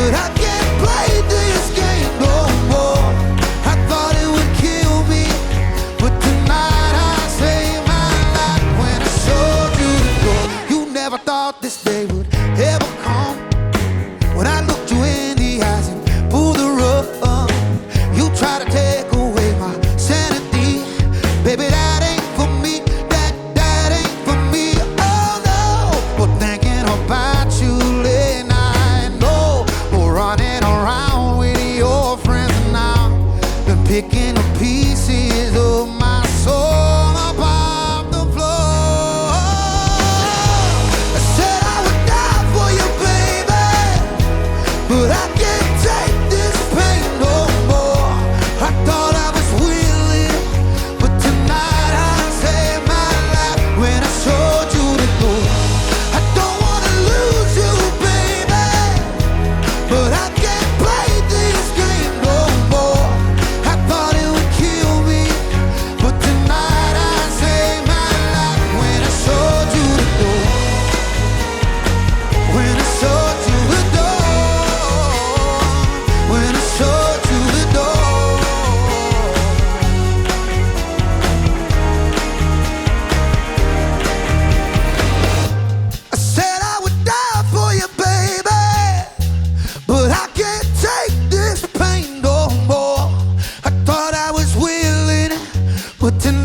But I can't picking up pieces of my soul up off the floor. I said I would die for you, baby, but I can't take this pain no more. I thought I was willing, but tonight I saved my life when I showed you the door. I don't wanna lose you, baby, but I can't. putting